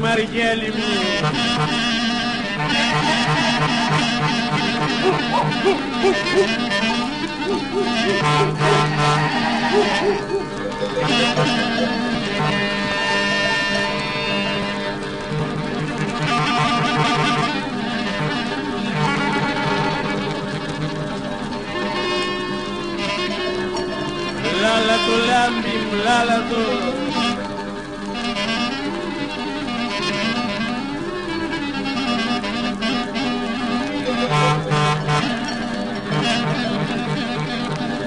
Βαργέλη μου. Λάλα το λάμπι μου, λάλα το.